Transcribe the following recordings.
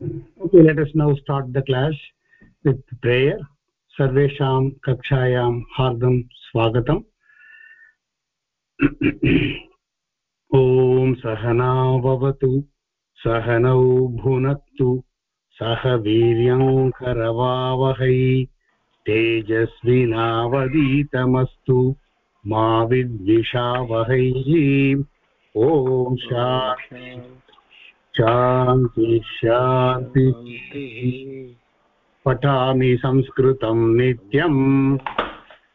okay, let us now start the class with prayer. सर्वेषां कक्षायां हार्दं स्वागतम् ॐ सहना भवतु सहनौ भुनक्तु सह वीर्यङ्करवावहै तेजस्विनावदीतमस्तु मा विद्विषावहै ॐ शान्ति शान्ति शान्ति। पठामि संस्कृतं नित्यम्।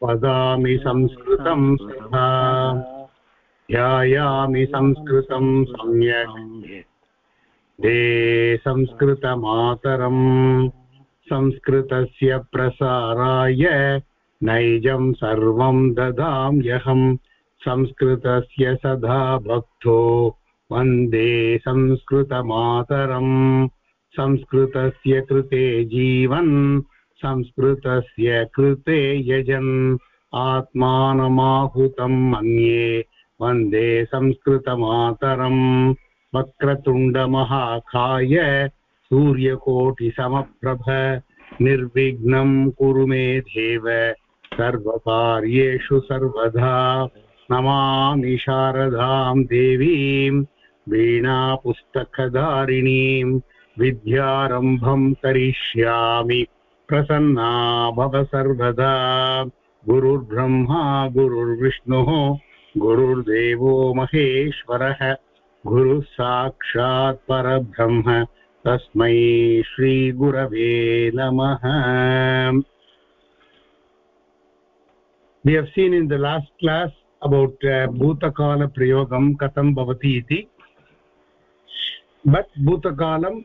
वदामि संस्कृतं सदा। ध्यायामि संस्कृतं सम्यक्। दे संस्कृतमातरम्। संस्कृतस्य प्रसाराय नैजं सर्वं ददाम्यहम्। संस्कृतस्य सदा भक्तो। वंदे संस्कृतमातरम्। संस्कृतस्य कृते जीवन्, संस्कृतस्य कृते यजन्। आत्मानमाहुतं मन्ये वंदे संस्कृतमातरम्। वक्रतुण्डमहाकाय सूर्यकोटिसमप्रभ। निर्विघ्नं कुरु मे देव। सर्वकार्येषु सर्वदा नमामि शारदां देवीं वीणापुस्तकधारिणीं विद्यारम्भं करिष्यामि। प्रसन्ना भव सर्वदा। गुरुर्ब्रह्मा गुरुर्विष्णुः गुरुर्देवो महेश्वरः। गुरुः साक्षात् परब्रह्म। तस्मै श्रीगुरवे नमः। We have seen in the last class about uh, bhutakala prayogam katam but bhutakalam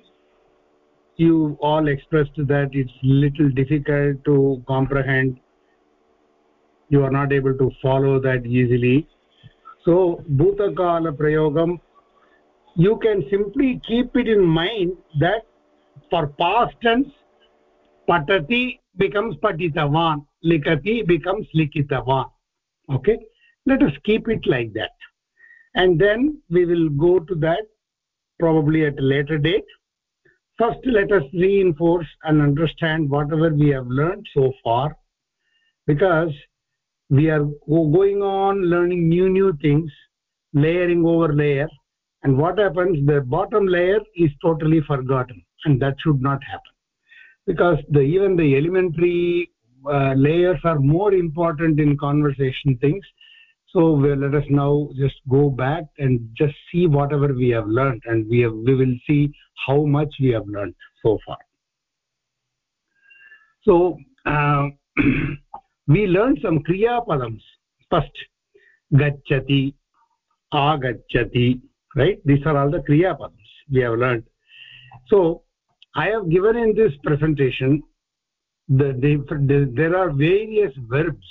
you all expressed that it's little difficult to comprehend. You are not able to follow that easily. So bhutakala prayogam you can simply keep it in mind that for past tense patati becomes patitavan likati becomes likitavan okay? Let us keep it like that. And then we will go to that probably at a later date. First let us reinforce and understand whatever we have learned so far because we are going on learning new new things layering over layer and what happens the bottom layer is totally forgotten and that should not happen. Because the even the elementary uh, layers are more important in conversation things so let us now just go back and just see whatever we have learned and we have we will see how much we have learned so far. So uh, we learned some kriya padams first gachati agachati right? These are all the kriya padams we have learned. So i have given in this presentation the, the, the there are various verbs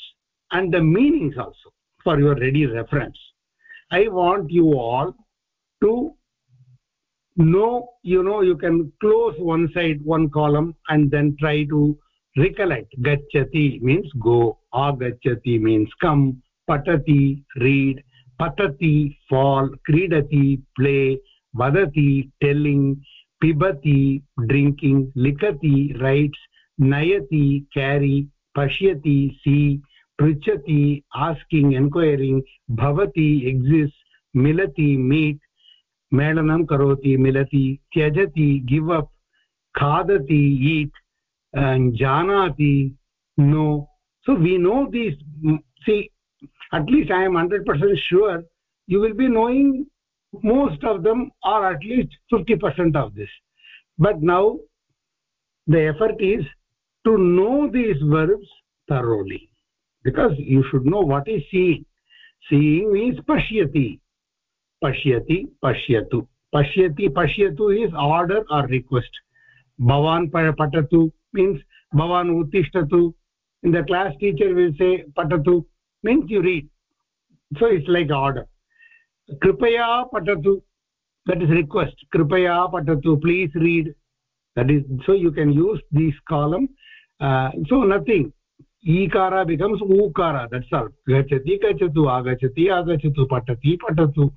and the meanings also for your ready reference. I want you all to know you know you can close one side one column and then try to recollect. Gachati means go agachati means come. Patati read. Patati fall. Kridati play. Vadati telling. Pibati drinking. Likati writes nayati carry. Pashyati see पृच्छति asking enquiring भवति exist मिलति meet मेलनं करोति, मिलति, त्यजति give up खादति eat जानाति know so we know these see at least I am hundred percent sure you will be knowing most of them are at least fifty percent of this but now the effort is to know these verbs thoroughly because you should know what is seeing. Seeing means pashyati pashyati pashyatu pashyati pashyatu is order or request. Bhavan patatu means bhavan uttishtatu in the class teacher will say patatu means you read. So it's like order. Kripaya patatu that is request. Kripaya patatu please read. That is so you can use this column. Uh, so nothing ईकार becomes ऊकार that's all गच्छति गच्छतु आगच्छति आगच्छतु पठति पठतु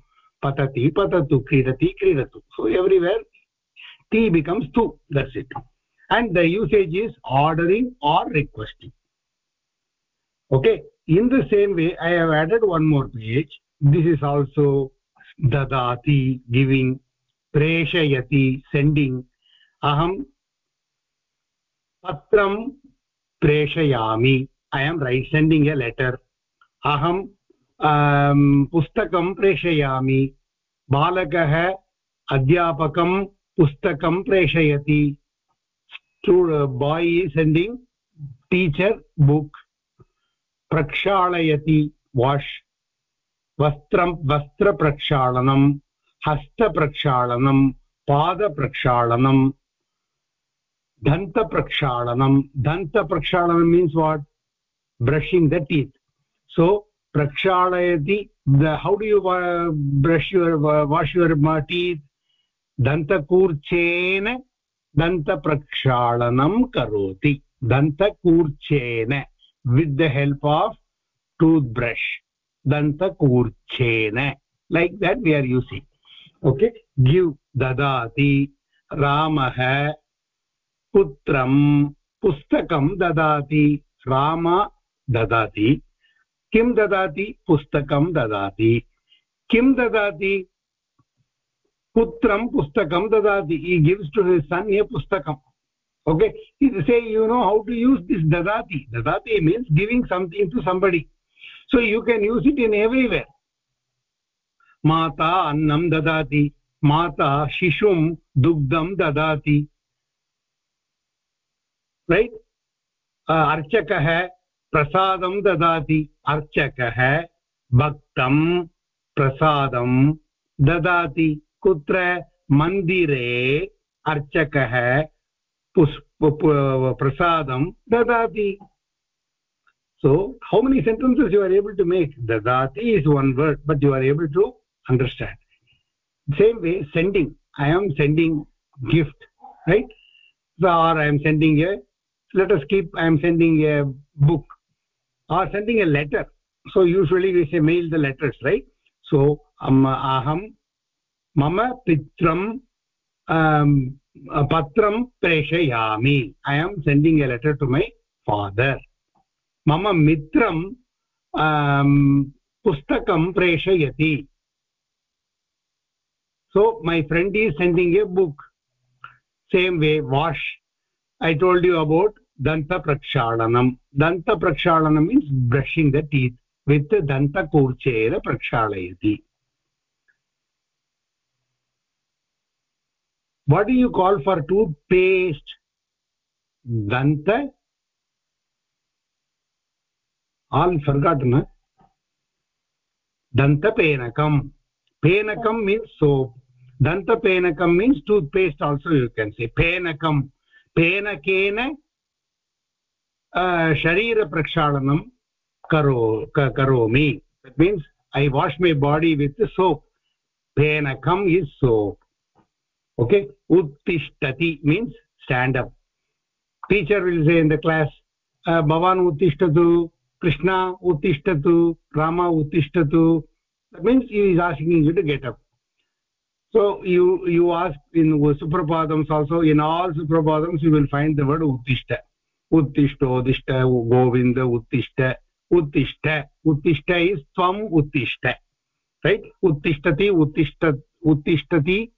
पतति पततु क्रीडति क्रीडतु सो एव्रिवेर् टी बिकम्स् तु that's it and the usage is ordering or requesting. Okay in the same way i have added one more page. This is also dadati giving preshayati sending. Aham patram preshayami i am right sending a letter aham पुस्तकं प्रेषयामि। बालकः, अध्यापकं पुस्तकं प्रेषयति। Boy sending teacher book प्रक्षालयति। Wash वस्त्रं, वस्त्रप्रक्षालनं। हस्तप्रक्षालनं। पादप्रक्षालनं। दन्तप्रक्षालनं दन्तप्रक्षालनं means what brushing the teeth so prakshalayati the how do you uh, brush your uh, wash your uh, teeth dantakurchena dantaprakshalanam karoti dantakurchena with the help of toothbrush dantakurchena like that we are using okay give dadati ramah putram pustakam dadati rama dadati किं ददाति पुस्तकं ददाति किं ददाति पुत्रं पुस्तकं ददाति इ गिव्स् टु हिस् सन् ए पुस्तकम् okay say you know how to use this dadati dadati means giving something to somebody so you can use it in everywhere mata annam dadati mata shishum dugdam dadati right अर्चकः प्रसादं ददाति अर्चकः भक्तं प्रसादं ददाति कुत्र मन्दिरे अर्चकः पुष्प प्रसादं ददाति so how many sentences you are able to make ददाति is one word but you are able to understand same way sending I am sending gift right or I am sending a let us keep i am sending a book or sending a letter so usually we say mail the letters right so um, aham mama pitram um, patram preshayami i am sending a letter to my father mama mitram um, pustakam preshayati so my friend is sending a book same way wash i told you about दन्तप्रक्षालनं दन्तप्रक्षालनं means brushing the teeth with दन्तकूर्चेन प्रक्षालयति what do you call for toothpaste danta all forgotten huh? dantapenakam penakam means soap dantapenakam means toothpaste also you can say penakam penakena शरीरप्रक्षालनं करो करोमि i wash my body with soap penakam is soap okay uttishtati means stand up teacher will say in the class bhavan uttishtatu krishna uttishtatu rama uttishtatu that means he is asking you to get up so you you ask in suprapadams also in all suprapadams you will find the word uttishta उत्तिष्ठोत्तिष्ठ Govind उत्तिष्ठ उत्तिष्ठ उत्तिष्ठ is त्वम् उत्तिष्ठ right उत्तिष्ठति उत्तिष्ठ उत्तिष्ठति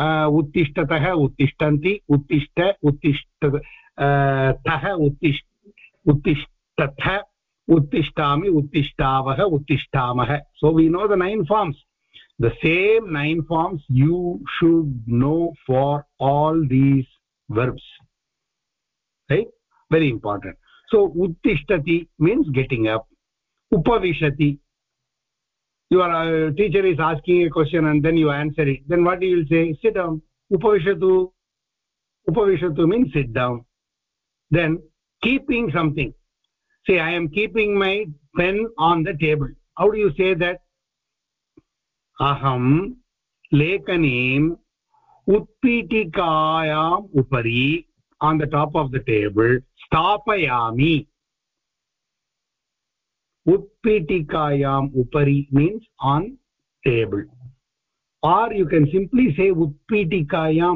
उत्तिष्ठतः उत्तिष्ठन्ति उत्तिष्ठ उत्तिष्ठ तः उत्तिष्ठ उत्तिष्ठथ उत्तिष्ठामि उत्तिष्ठावः उत्तिष्ठामः we know the nine forms. The same nine forms you should know for all these verbs. right very important so uttishtati means getting up upavishati your uh, teacher is asking a question and then you answer it then what you will say sit down upavishatu upavishatu means sit down then keeping something say i am keeping my pen on the table how do you say that aham lekanim utpitikayam upari on the top of the table स्थापयामि। उत्पीठिकायाम् उपरि means on table or you can simply say उत्पीठिकायां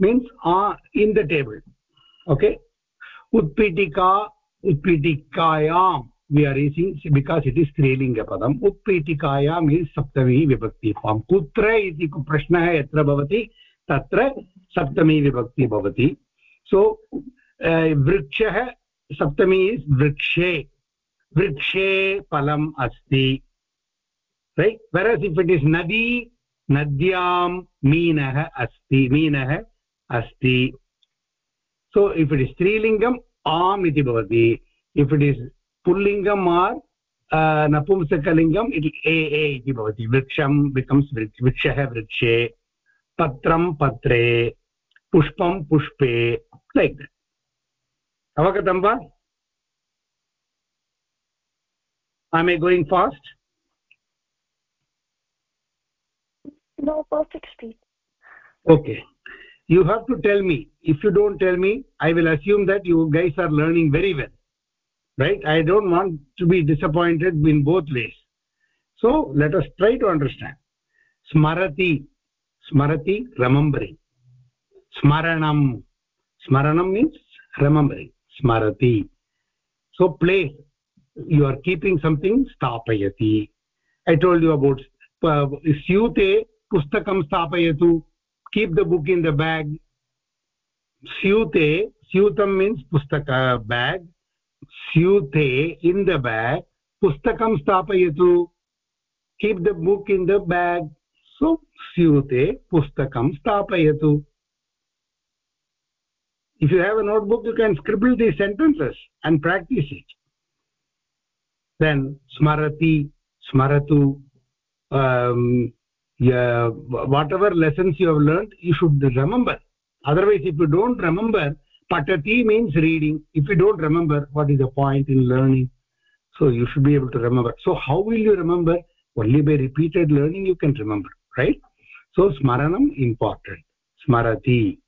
means ah in the table okay उत्पीठिका उत्पीठिकायां we are using because it is स्त्रीलिङ्गपदम् उत्पीठिकायां means सप्तमी विभक्ति form कुत्र इति प्रश्नः यत्र भवति, तत्र सप्तमी विभक्ति भवति. सो वृक्षः सप्तमी इस् वृक्षे वृक्षे फलम् अस्ति। Right whereas if it is नदी, नद्यां मीनः अस्ति मीनः अस्ति। सो इफ् इट् इस् स्त्रीलिङ्गम्, आम् इति भवति। इफ् इट् इस् पुल्लिङ्गम् आर् नपुंसकलिङ्गम् इट् ए ए इति भवति। वृक्षं बिकम्स् वृक्ष, वृक्षः वृक्षे। पत्रं पत्रे। पुष्पं पुष्पे। Like like avagatam va am i going fast? No perfect speed. Okay. You have to tell me. If you don't tell me i will assume that you guys are learning very well. Right? I don't want to be disappointed in both ways. So let us try to understand. Smarati smarati remembering smaranam. Smaranam means remembering smarati so place you are keeping something stapayati i told you about uh, syute पुस्तकं स्थापयतु। Keep the book in the bag स्यूते स्यूतं means पुस्तक बेग् स्यूते in the bag पुस्तकं स्थापयतु। Keep the book in the bag so स्यूते पुस्तकं स्थापयतु। If you have a notebook you can scribble these sentences and practice it. Then smarati smaratu um, yeah, whatever lessons you have learned you should remember. Otherwise if you don't remember patati means reading. If you don't remember what is the point in learning? So you should be able to remember. So how will you remember? Only by repeated learning you can remember right? So smaranam important. Smarati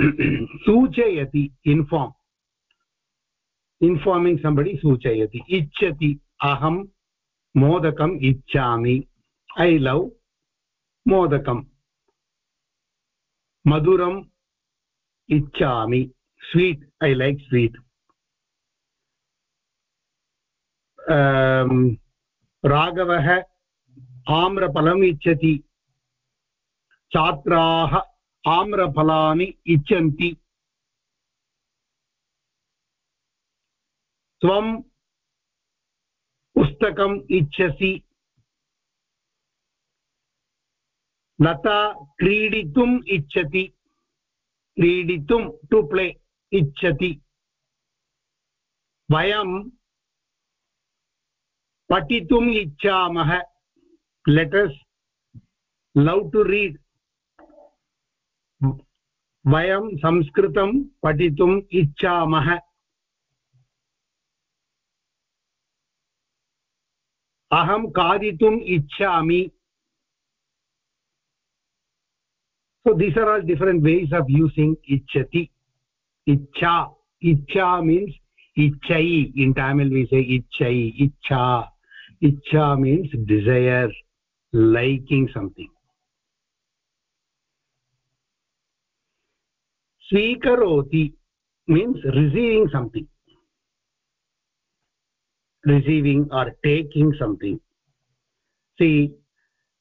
सूचयति, inform. Informing somebody, सूचयति. इच्छति, अहं मोदकम् इच्छामि. ऐ love मोदकम् मधुरम् इच्छामि. Sweet I like sweet राघवः आम्रफलम् इच्छति. छात्राः आम्रफलानि इच्छन्ति। त्वं पुस्तकम् इच्छसि। लता क्रीडितुम् इच्छति। क्रीडितुं टु प्ले इच्छति। वयं पठितुम् इच्छामः। लेटस् लव् टु रीड् वयं संस्कृतं पठितुम् इच्छामः। अहं खादितुम् इच्छामि। So these are all different ways of using इच्छति। इच्छा। इच्छा मीन्स् इच्छै। इन् टामिल् वि से इच्छै। इच्छा। इच्छा means desire liking something swikaroti means receiving something. Receiving or taking something. See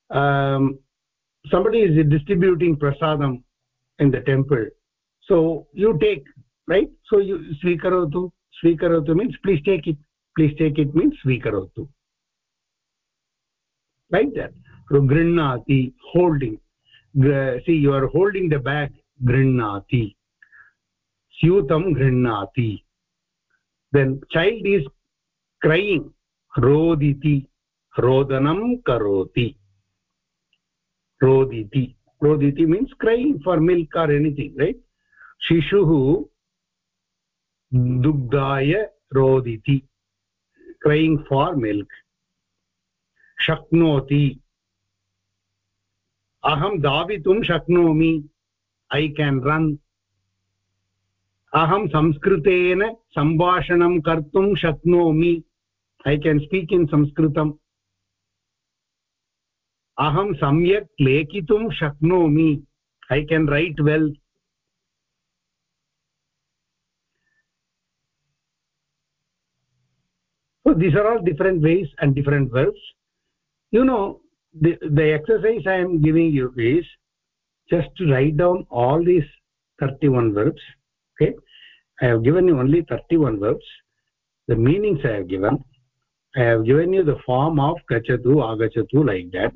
um, somebody is distributing prasadam in the temple. So you take right? So you swikarotu swikarotu means please take it. Please take it means swikarotu. Like that. So grinnati holding see you are holding the bag grinnati syutam grinnati then child is crying roditi rodanam karoti roditi roditi means crying for milk or anything right shishuh dugdaya roditi crying for milk shaknoti aham davitum shaknomi i can run aham samskritena sambhashanam kartum shaknomi i can speak in sanskritam अहं सम्यक् लेखितुं शक्नोमि i can write well so these are all different ways and different verbs you know the the exercise i am giving you is just write down all these 31 verbs okay? I have given you only 31 verbs. The meanings i have given i have given you the form of gachatu agachatu like that.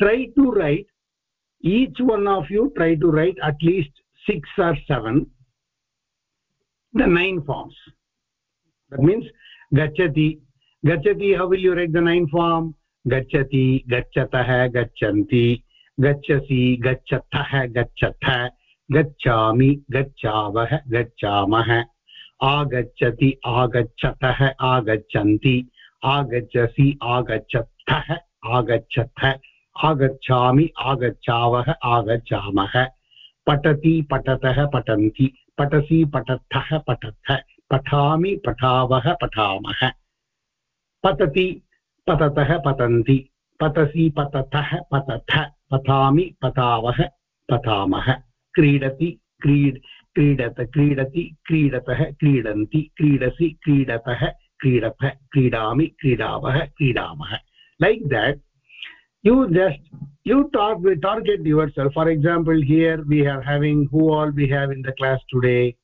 Try to write each one of you try to write at least six or seven the nine forms. That means gachati gachati how will you write the nine form? Gachati gachatah gachanti gachasi gachatah gachatha गच्छामि, गच्छावः, गच्छामः। आगच्छति, आगच्छतः, आगच्छन्ति। आगच्छसि, आगच्छथः, आगच्छथ। आगच्छामि, आगच्छावः, आगच्छामः। पठति, पठतः, पठन्ति। पठसि पठथः पठथ। पठामि, पठावः, पठामः। पतति, पततः, पतन्ति। पतसि पतथः पतथ। पठामि पतावः पठामः क्रीडति क्रीड क्रीडत क्रीडति क्रीडतः क्रीडन्ति क्रीडसि क्रीडतः क्रीडथ क्रीडामि क्रीडावः क्रीडामः like that you just you talk we target yourself for example here we are having who all we have in the class today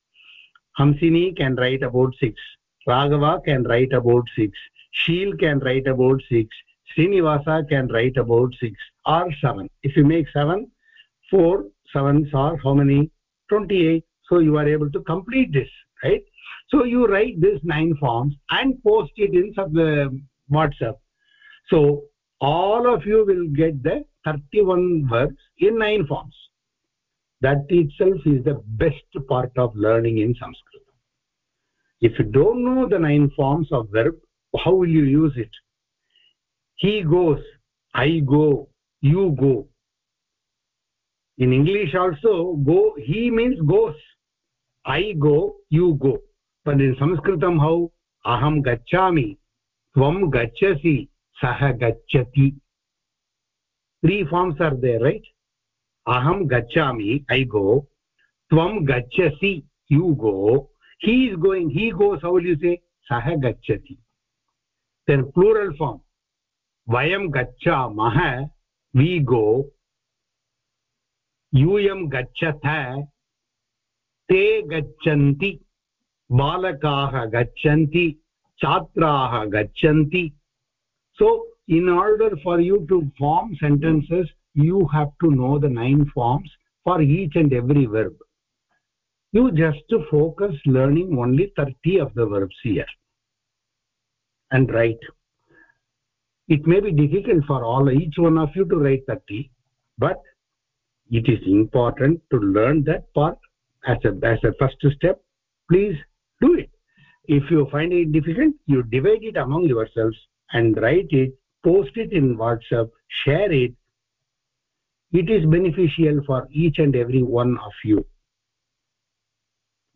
hamsini can write about 6 raghava can write about 6 sheel can write about 6 srinivasa can write about 6 or 7 if you make 7 4 sevens are how many? 28 so you are able to complete this right? So you write this nine forms and post it in the uh, whatsapp. So all of you will get the 31 verbs in nine forms. That itself is the best part of learning in sanskrit. If you don't know the nine forms of verb how will you use it he goes i go you go in english also go he means goes i go you go but in sanskritam how aham gachami tvam gachasi sah gachati three forms are there right aham gachami i go tvam gachasi you go he is going he goes how will you say sah gachati then plural form वयं गच्छामः वि गो यूयं गच्छथ, ते गच्छन्ति, बालकाः गच्छन्ति, छात्राः गच्छन्ति। So in order for you to form sentences you have to know the nine forms for each and every verb you just focus learning only thirty of the verbs here and right. It may be difficult for all each one of you to write 30 but it is important to learn that part as a as a first step. Please do it. If you find it difficult you divide it among yourselves and write it post it in whatsapp share it. It is beneficial for each and every one of you.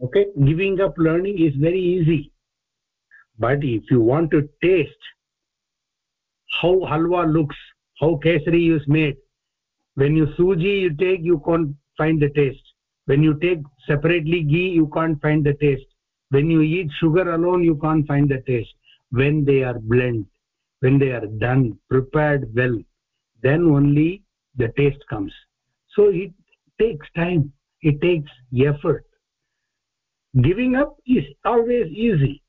Okay? Giving up learning is very easy. But if you want to taste how halwa looks how kesari is made. When you suji you take you can't find the taste. When you take separately ghee you can't find the taste. When you eat sugar alone you can't find the taste. When they are blend when they are done prepared well then only the taste comes. So it takes time it takes effort. Giving up is always easy.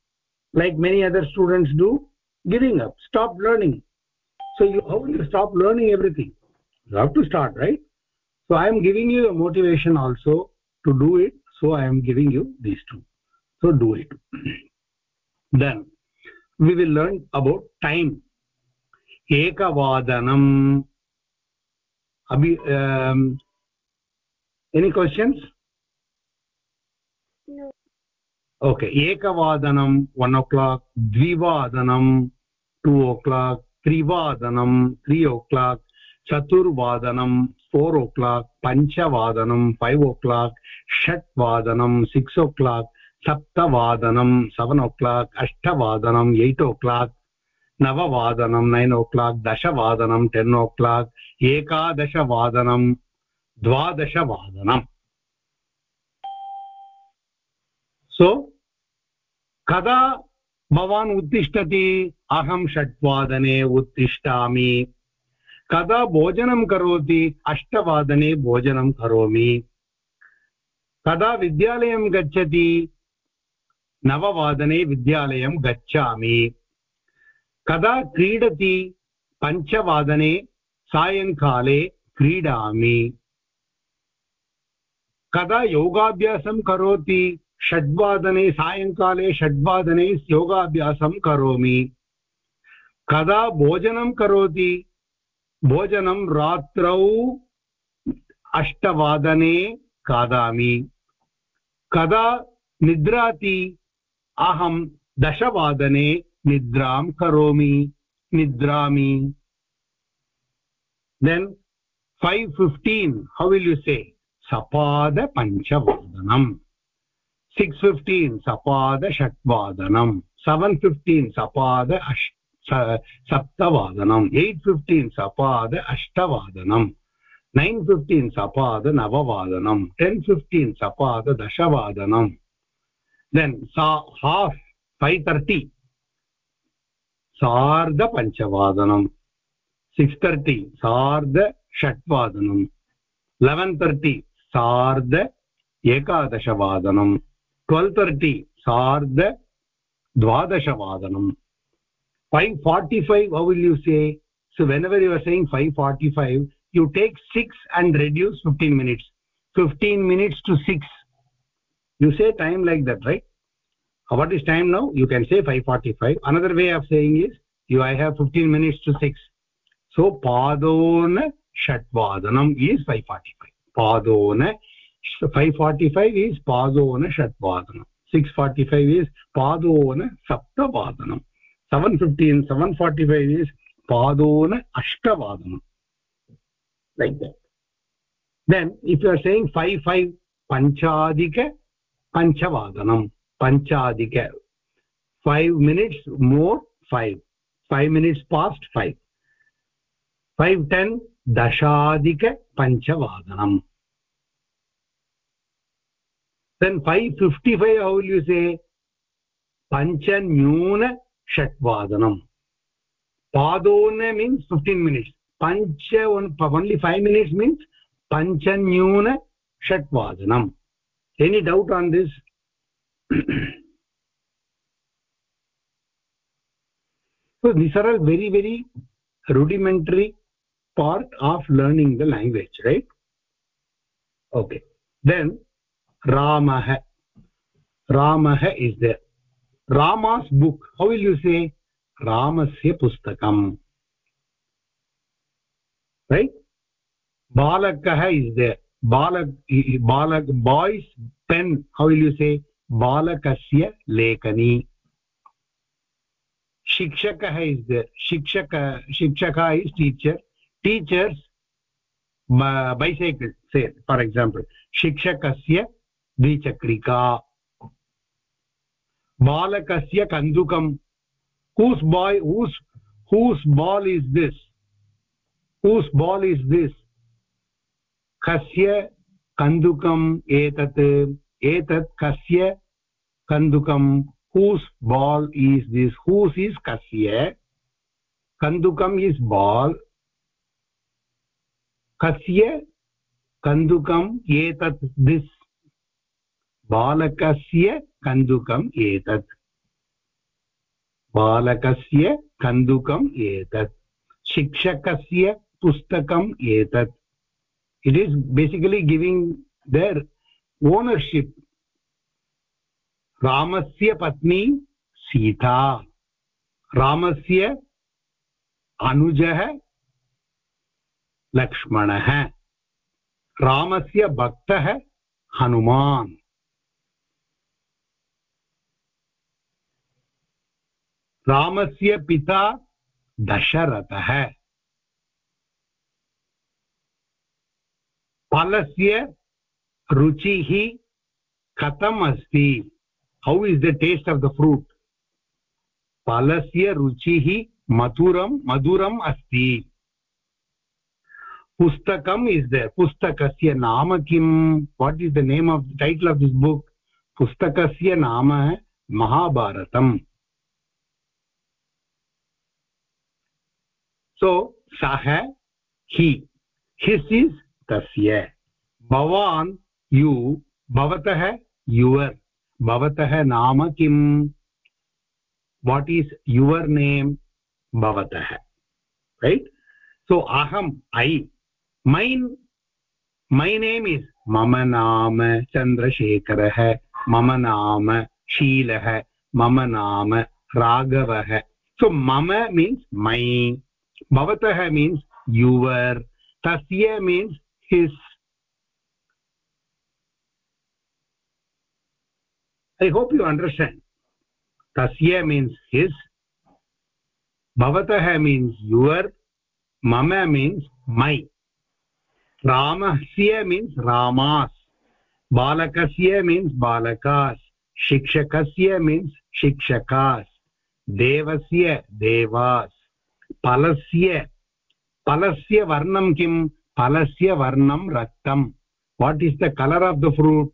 Like many other students do giving up stop learning so you how will you stop learning everything? You have to start right? So i am giving you a motivation also to do it. So i am giving you these two. So do it. Then we will learn about time. Ekavadanam. Abhi um, any questions? No. Okay. Ekavadanam 1 o'clock. Dvivadanam 2 o'clock trivadanam 3 o'clock चतुर्वादनं four o'clock पञ्चवादनं five o'clock षट् वादनं six o'clock सप्तवादनं seven o'clock अष्टवादनम् eight o'clock नववादनं nine o'clock दशवादनं ten o'clock एकादशवादनं द्वादशवादनम्। सो कदा भवान् उत्तिष्ठति, अहं षट्वादने उत्तिष्ठामि। कदा भोजनं करोति, अष्टवादने भोजनं करोमि। कदा विद्यालयं गच्छति, नववादने विद्यालयं गच्छामि। कदा क्रीडति, पञ्चवादने सायङ्काले क्रीडामि। कदा योगाभ्यासं करोति षड्वादने सायङ्काले षड्वादने योगाभ्यासं करोमि। कदा भोजनं करोति? भोजनं रात्रौ अष्टवादने खादामि। कदा निद्राति? अहं दशवादने निद्रां करोमि। निद्रामि। Then five fifteen how will you say सपादपञ्चवादनम्। Six fifteen सपादषट्वादनं सेवन् फिफ्टीन् सपाद अष्ट सप्तवादनम् एय्ट् फिफ्टीन् सपाद अष्टवादनम् नैन् फिफ्टीन् सपाद नववादनं टेन् फिफ्टीन् सपाद दशवादनं then say half five thirty सार्धपञ्चवादनं six thirty सार्धषट्वादनं लेवेन् तर्टि सार्ध एकादशवादनं ट्वेल्व् तर्टि सार्ध द्वादशवादनं five forty five how will you say so whenever you are saying five forty five you take six and reduce fifteen minutes fifteen minutes to six you say time like that right what is time now you can say five forty five another way of saying is you I have fifteen minutes to six so पादोन षट्वादनम् is five forty five पादोन 545 is padona shatvadanam 645 is padona saptavadanam 715 745 is padona ashtavadanam like that then if you are saying 5 5 panchadika panchavadanam panchadika 5 minutes more 5 5 minutes past 5 5 10 dashadika panchavadanam then 555 how will you say panchanyuna षट्वादनं पादोन means fifteen minutes पञ्च only five minutes means पञ्चन्यून षट्वादनम् any doubt on this so these are all very very rudimentary part of learning the language right okay then ramah ramah is there rama's book how will you say ramasya pustakam right balakah is there balak balak boys pen how will you say balakasya lekani shikshakah is there shikshaka shikshaka is teacher teachers bicycle say for example shikshakasya द्विचक्रिका। बालकस्य कन्दुकम् whose by whose whose ball is this whose ball is this कस्य कन्दुकम् एतत्? एतत् कस्य कन्दुकम्? Whose ball is this whose is कस्य? कन्दुकम् is बाल् कस्य कन्दुकम् एतत् दिस् बालकस्य कन्दुकम् एतत्। बालकस्य कन्दुकम् एतत्। शिक्षकस्य पुस्तकम् एतत्। It is basically giving their ownership रामस्य पत्नी सीता। रामस्य अनुजः लक्ष्मणः। रामस्य भक्तः हनुमान्। रामस्य पिता दशरथः। फलस्य रुचिः कथम् अस्ति how is the taste of the fruit फलस्य रुचिः मधुरं, मधुरम् अस्ति। पुस्तकम् इस् द पुस्तकस्य नाम किं what is the name of title of this book पुस्तकस्य नाम महाभारतम्। सो सः हि। हिस् इस् तस्य। भवान् यु, भवतः युवर्। भवतः नाम किम्? वाट् ईस् युवर् नेम् भवतः। रैट् सो अहम् I mine my name is मम नाम चन्द्रशेखरः, मम नाम शीलः, मम नाम राघवः। सो मम means my bhavatah means your tasya means his. I hope you understand. tasya means his. bhavatah means your. mama means my. ramasya means ramas balakasya means balakas shikshakasya means shikshakas devasya devas palasya palasya varnam kim palasya varnam raktam what is the color of the fruit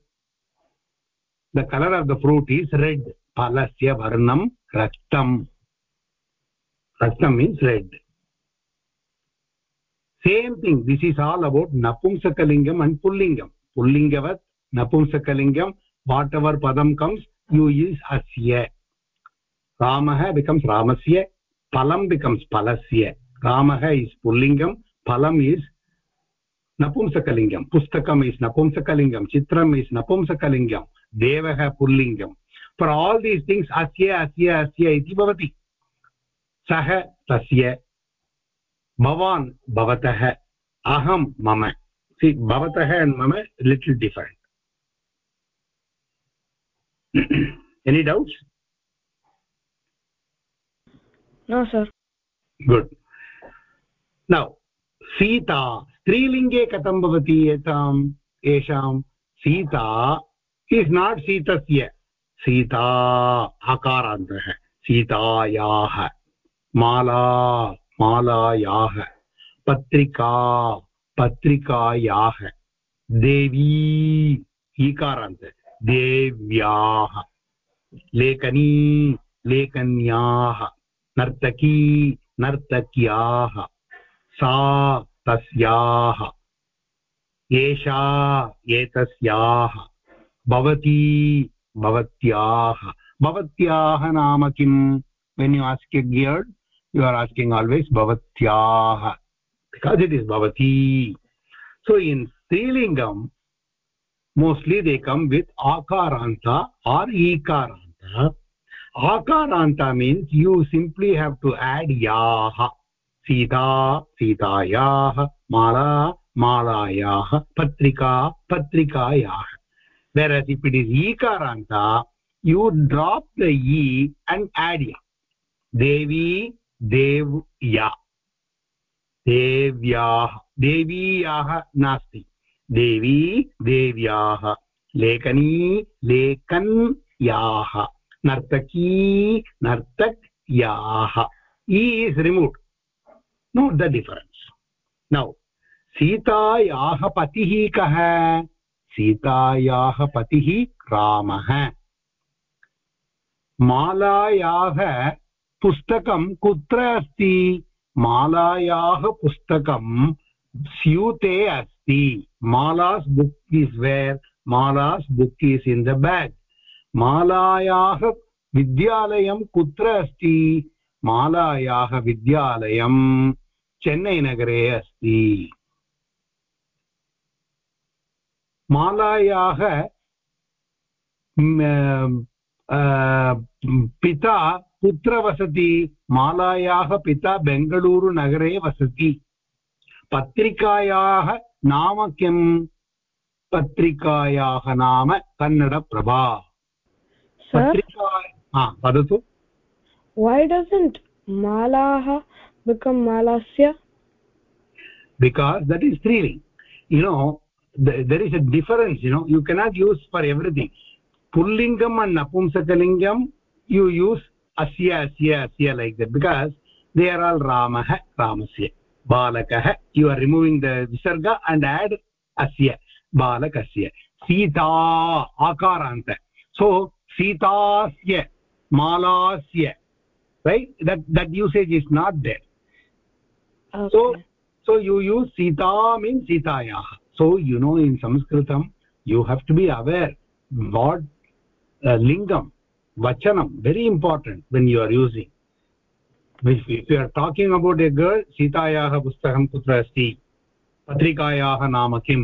the color of the fruit is red palasya varnam raktam raktam means red same thing this is all about napumsakalingam and pullingam pullingavat napumsakalingam whatever padam comes you use asya ramah becomes ramasya palam becomes palasya ramah is pullingam palam is napumsakalingam pustakam is napumsakalingam chitram is napumsakalingam devah pullingam for all these things asya asya asya iti bhavati sah tasya भवान् भवतः अहं मम see bhavatah and mama little different any doubts no, sir. Good. Now Sita स्त्रीलिङ्गे कथं भवति एताम् एषां Sita is not सीतस्य सीता आकारान्तः सीतायाः माला मालायाः पत्रिका पत्रिकायाः देवी ईकारान्त देव्याः लेखनी लेखन्याः नर्तकी नर्तक्याः सा तस्याः। एषा एतस्याः। भवती भवत्याः। भवत्याः नाम किं? When you ask a girl you are asking always भवत्याः। बिकास् इट् इस् भवती। सो इन् स्त्रीलिङ्गम् mostly they come with akaranta or ekaranta akaranta means you simply have to add yah sita sitayah mala malayah patrika patrikayah whereas if it is ikaranta you drop the e and add ya devi देव्या देव्याः देवीयाः नास्ति देवी देव्याः लेखनी लेखन्याः नर्तकी नर्तक्याः. E is removed note the difference now सीतायाः पतिः कः? सीतायाः पतिः रामः. मालायाः पुस्तकं कुत्र अस्ति? मालायाः पुस्तकं स्यूते अस्ति. Mala's book is where Mala's book is in the bag मालायाः विद्यालयं कुत्र अस्ति? मालायाः विद्यालयं चेन्नैनगरे अस्ति। मालायाः पिता कुत्र वसति? मालायाः पिता बेङ्गळूरुनगरे वसति। पत्रिकायाः नाम किम्? पत्रिकायाः नाम कन्नडप्रभा। वदतु why doesn't malaha become malasya because that is striling you know the, there is a difference you know you cannot use for everything pullingam and napumsakalingam you use asya asya asya like that because they are all ramah ramasya balakah you are removing the visarga and add asya balakasya sita akaranta so sitasya malasya right that that usage is not there okay. so so you use sita means sitayah so you know in sanskritam you have to be aware what uh, lingam vachanam very important when you are using if you are talking about a girl सीतायाः पुस्तकं कुत्र अस्ति पत्रिकायाः नाम किं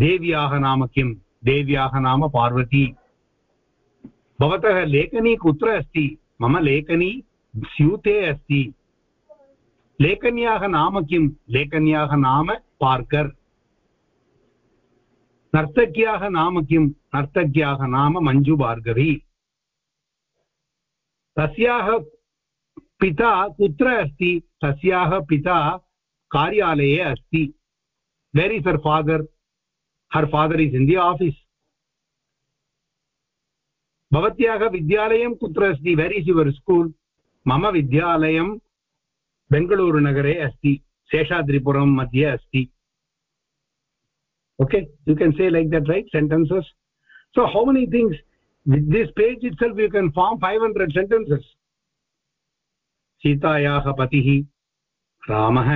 देव्याः नाम किं देव्याः नाम पार्वती भवतः लेखनी कुत्र अस्ति? मम लेखनी स्यूते अस्ति। लेखन्याः नाम किं लेखन्याः नाम पार्कर्। नर्तक्याः नाम किं नर्तक्याः नाम मञ्जुभार्गवी तस्याः पिता कुत्र अस्ति? तस्याः पिता कार्यालये अस्ति। Where is her father her father is in the office भवत्याः विद्यालयं कुत्र अस्ति? वेर् इस् युवर् स्कूल् मम विद्यालयं बेङ्गलूरुनगरे अस्ति, शेषाद्रिपुरं मध्ये अस्ति. Okay you can say like that right sentences so how many things with this page itself you can form five hundred sentences सीतायाः पतिः रामः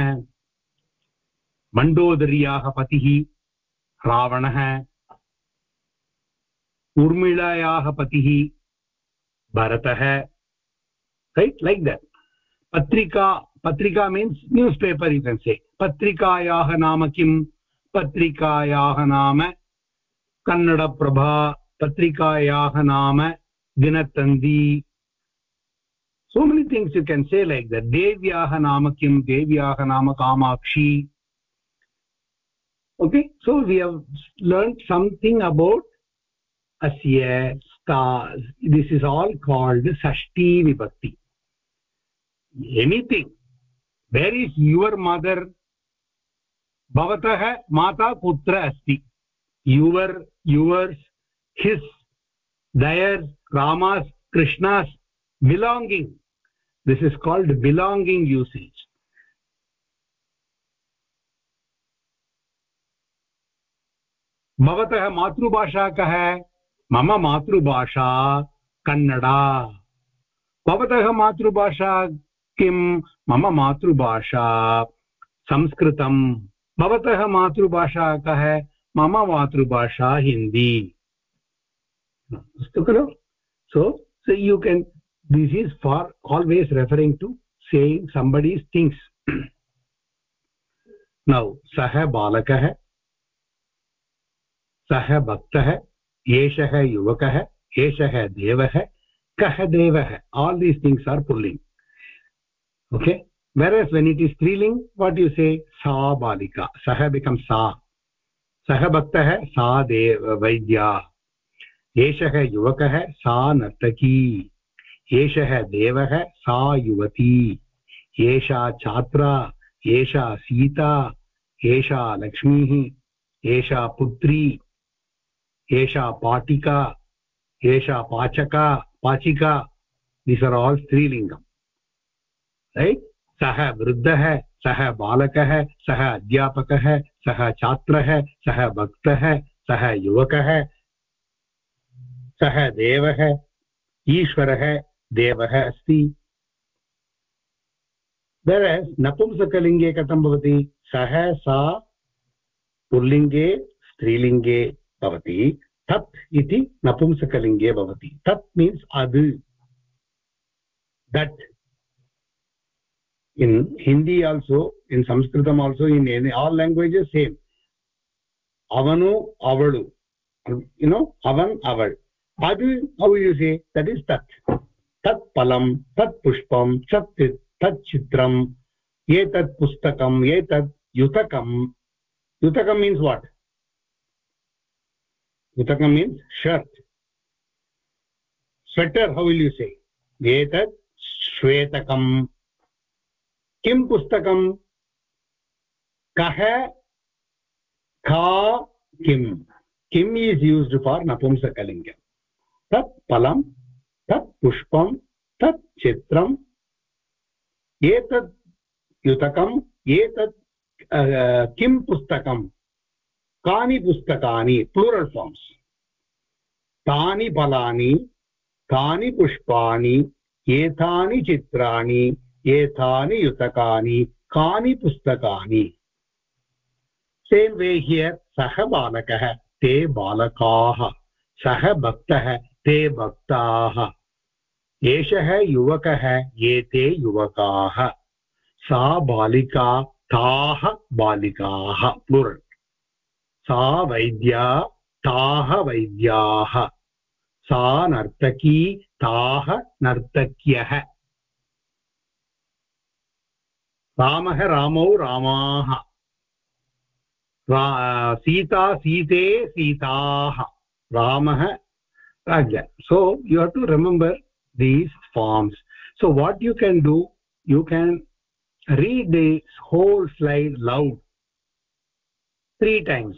मण्डोदर्याः पतिः रावणः उर्मिळायाः पतिः भरतः रैट् लैक् देट् पत्रिका पत्रिका means newspaper you can say पत्रिकायाः नाम किम् पत्रिकायाः नाम कन्नडप्रभा पत्रिकायाः नाम दिनतन्दी so many things you can say like that devyah naam kim devyah naam kamakshi okay so we have learned something about अस्य का दिस् इस् आल् काल्ड् षष्ठी विभक्ति anything where is your mother भवतः माता कुत्र अस्ति। Your yours his theirs Rama's Krishna's belonging this is called belonging usage भवतः मातृभाषा का मम मातृभाषा कन्नडा। भवतः मातृभाषा किं? मम मातृभाषा संस्कृतं भवतः मातृभाषा कः? मम मातृभाषा हिंदी। अस्तु खलु। So so you can this is for always referring to saying somebody's things now सः बालकः सः भक्तः एषः युवकः, एषः देवः, कः देवः? All these things are pulling. Okay whereas when it is त्रीलिङ्ग् what you say सा बालिका। सः बिकम् सा। सः भक्तः, सा देव, वैद्या। एषः युवकः, सा नर्तकी। एषः देवः, सा युवती। एषा छात्रा, एषा सीता, एषा लक्ष्मीः, एषा पुत्री। एषा पाटिका एषा पाचका पाचिका दिस् आर् आल् स्त्रीलिङ्गम् रैट् सः वृद्धः सः बालकः सः अध्यापकः सः छात्रः सः भक्तः सः युवकः सः देवः ईश्वरः देवः अस्ति नपुंसकलिङ्गे कथं भवति सः सा पुल्लिङ्गे स्त्रीलिङ्गे भवति। तत् इति नपुंसकलिङ्गे भवति। तत् मीन्स् अद्। That in Hindi also in संस्कृतम् also in any all languages same अवनु अवळु युनो अवन् अवळ् अद् how you say that is तत् तत् फलं तत् पुष्पं तत् तत् चित्रम् एतत् पुस्तकम् एतत् युतकं युतकं means what utakam means shirt sweater how will you say etat shvetakam kim pustakam kah ka kim kim is used for napumsakalinga tat palam tat pushpam tat chitram etat युतकम् एतत् किं पुस्तकम् कानि पुस्तकानि प्लूरल् फार्म्स् तानि फलानि, तानि पुष्पाणि, एतानि चित्राणि, एतानि युतकानि, कानि पुस्तकानि. सेम् वे हियर् सः बालकः, ते बालकाः सः भक्तः, ते भक्ताः. एषः युवकः, एते युवकाः. सा बालिका, ताः बालिकाः प्लुरल् सा वैद्या ताः वैद्याः। सा नर्तकी ताः नर्तक्यः। रामः रामौ रामाः। रा, सीता सीते सीताः। रामः राजा so you have to remember these forms so what you can do you can read the whole slide loud three times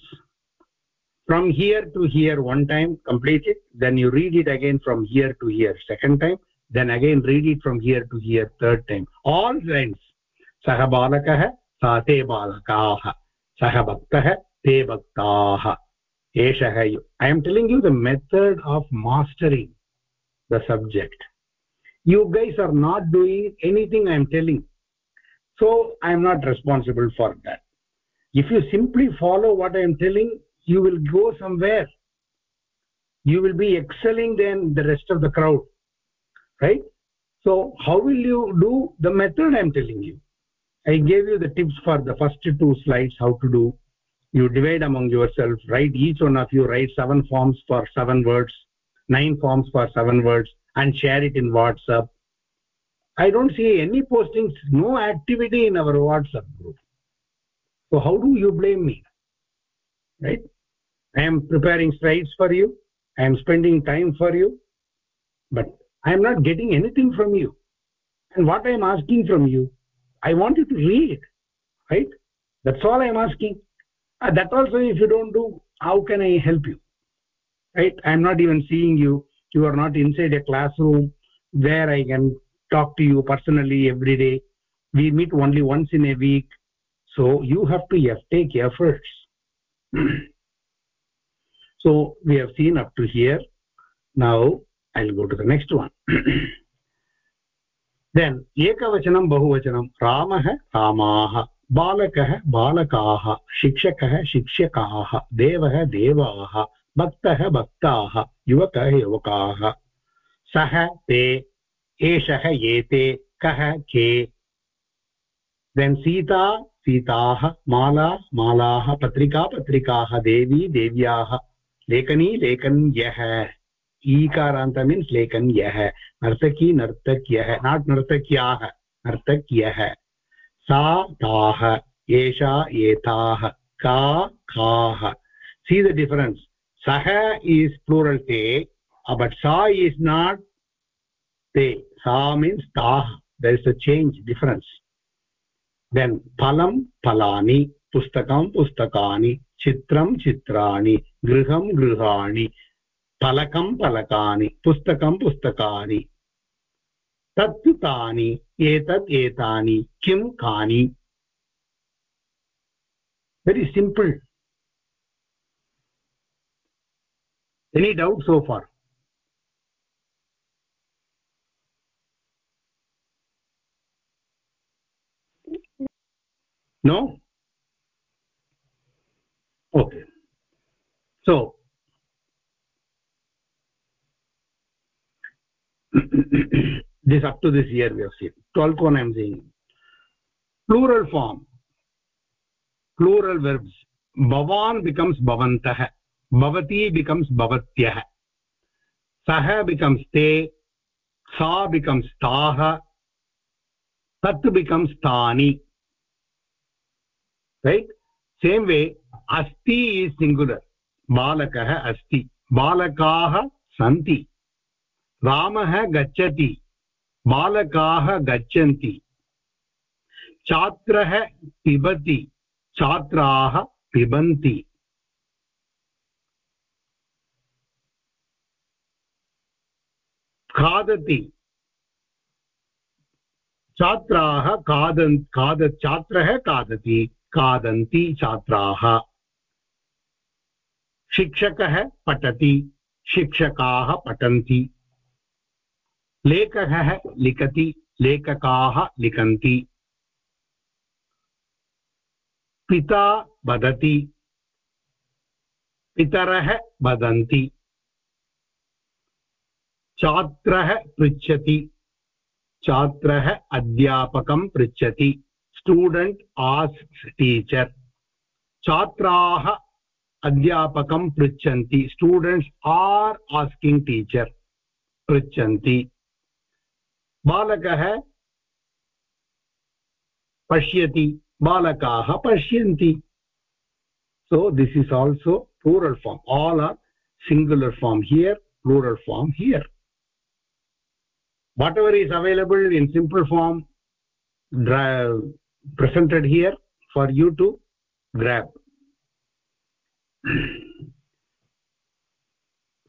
from here to here one time complete it then you read it again from here to here second time then again read it from here to here third time all lines सः बालकः सा ते बालकाः सः भक्तः ते भक्ताः एषः I am telling you the method of mastering the subject you guys are not doing anything i am telling so i am not responsible for that if you simply follow what i am telling you will go somewhere. You will be excelling than the rest of the crowd right? So how will you do the method i am telling you? I gave you the tips for the first two slides how to do. You divide among yourself write each one of you write seven forms for seven words nine forms for seven words and share it in whatsapp. I don't see any postings no activity in our whatsapp group so how do you blame me? Right? I am preparing slides for you. I am spending time for you. But i am not getting anything from you. And what i am asking from you i want you to read right? That's all i am asking. Uh, that also if you don't do how can i help you? Right? I am not even seeing you. You are not inside a classroom where i can talk to you personally every day. We meet only once in a week so you have to take efforts so we have seen up to here now i'll go to the next one then ekavachanam bahuvachanam ramah ramaah बालकः बालकाः शिक्षकः शिक्षकाः देवः देवाः भक्तः भक्ताः युवकः युवकाः सः ते एषः एते कः के देन् सीता सीताः माला, मालाः पत्रिका, पत्रिकाः देवी, देव्याः, लेखनी, लेखन्यः। ईकारान्त मीन्स् लेखन्यः। नर्तकी, नर्तक्यः। नाट् नर्तक्याः, नर्तक्यः। सा, ताः। एषा, एताः। का काः सी द डिफरेन्स् सः इस् प्लूरल् ते बट् सा इस् नाट् ते सा मीन्स् ताः. There is a change difference then phalam phalani pustakam pustakani chitram chitrani griham grihani palakam palakani pustakam pustakani तत्तु तानि एतत् एतानि किं कानि very simple any doubt so far no okay so this up to this year we have seen 12th one i am saying plural form plural verbs bhavan becomes bhavantah bhavati becomes bhavatyah sah becomes te sa becomes taah tat becomes tani right same way asti is singular balakah asti balakaah santi ramah gacchati बालकाः गच्छन्ति छात्रः पिबति छात्राः पिबन्ति खादति छात्राः खादन् खाद छात्रः खादति खादन्ति छात्राः। शिक्षकः पठति, शिक्षकाः पठन्ति। लेखकः लिखति, लेखकाः लिखन्ति। पिता वदति, पितरः वदन्ति। छात्रः पृच्छति, छात्रः अध्यापकं पृच्छति। स्टूडेण्ट् आस्क्स् टीचर् छात्राः अध्यापकं पृच्छन्ति स्टूडेण्ट्स् आर् आस्किङ्ग् टीचर् पृच्छन्ति बालकः पश्यति बालकाः पश्यन्ति so this is also plural form all are singular form here plural form here whatever is available in simple form presented here for you to grab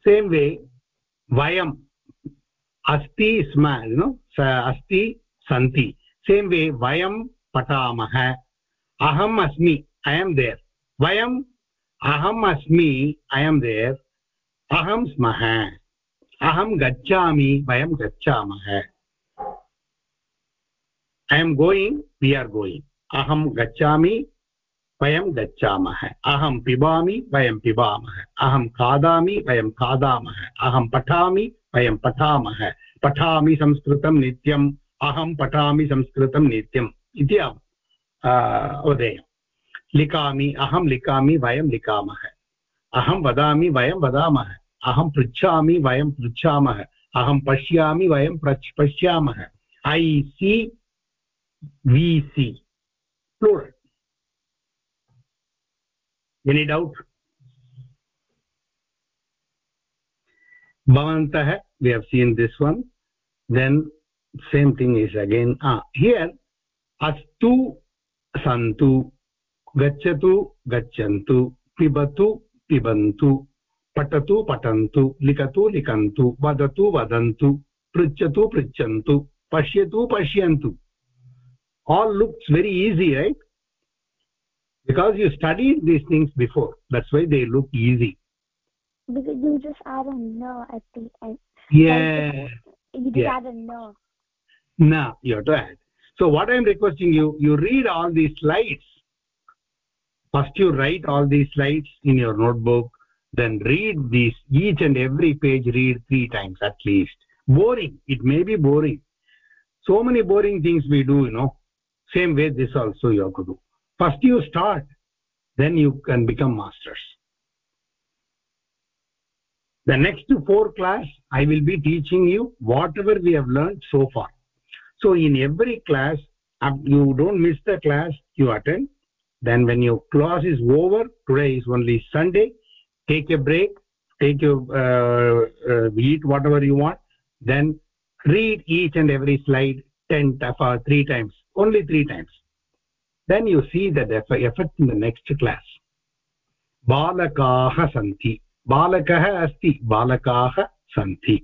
same way vayam asti sma you know asti santi same way vayam patamah aham asmi i am there vayam aham asmi i am there aham smah aham gacchami vayam gachamah i am going we are going अहं गच्छामि वयं गच्छामः अहं पिबामि वयं पिबामः अहं खादामि वयं खादामः अहं पठामि वयं पठामः पठामि संस्कृतं नित्यम् अहं पठामि संस्कृतं नित्यम् इति अवधेयं लिखामि अहं लिखामि वयं लिखामः अहं वदामि वयं वदामः अहं पृच्छामि वयं पृच्छामः अहं पश्यामि वयं पश्यामः I see see plural any doubt भवन्तः we have seen this one. Then, same thing is again ah here, astu santu गच्छतु गच्छन्तु पिबतु पिबन्तु पठतु पठन्तु लिखतु लिखन्तु वदतु वदन्तु पृच्छतु पृच्छन्तु पश्यतु पश्यन्तु all looks very easy right? Because you studied these things before. That's why they look easy. Because you just add a no at the end. Yeah. You just yeah. add a no. No you have to add. So what i am requesting you you read all these slides. First you write all these slides in your notebook then read these each and every page read three times at least. Boring. It may be boring. So many boring things we do you know same way this also you have to do. First you start then you can become masters. The next four class i will be teaching you whatever we have learned so far. So in every class you don't miss the class you attend. Then when your class is over today is only sunday take a break take your uh, uh, eat whatever you want then read each and every slide 10 or 3 times only 3 times then you see the effect in the next class balakaah santi balakah asti balakaah santi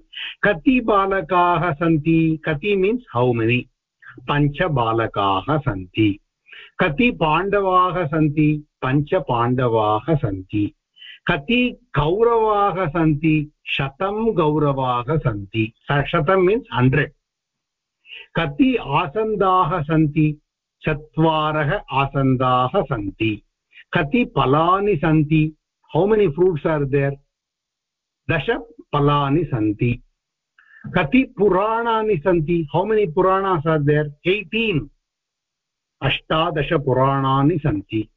kati balakaah santi kati means how many pancha balakaah santi कति पाण्डवाः सन्ति पञ्चपाण्डवाः सन्ति कति कौरवाः सन्ति शतं गौरवाः सन्ति शतं means hundred कति आसन्दाः सन्ति? चत्वारः आसन्दाः सन्ति। कति फलानि सन्ति? How many fruits are there दश फलानि सन्ति। कति पुराणानि सन्ति? How many Puranas are there eighteen अष्टादशपुराणानि सन्ति।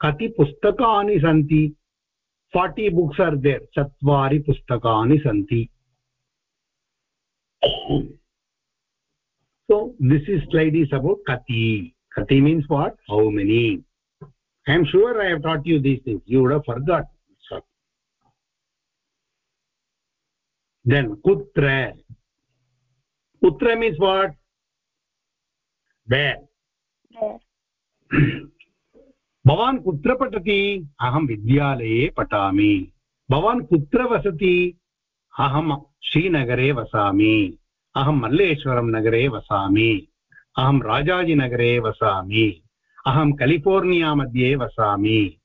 कति पुस्तकानि सन्ति? फार्टि बुक्स् आर् देर् चत्वारि पुस्तकानि सन्ति। So this is slide is about kati kati means what how many i am sure i have taught you these things you would have forgot so then kutra kutra means what where भवान् कुत्र पठति अहं विद्यालये पठामि भवान् कुत्र वसति अहं श्रीनगरे वसामि अहं मल्लेश्वरं नगरे वसामि। अहं राजाजिनगरे वसामि। अहं कैलिफ़ोर्निया मध्ये वसामि।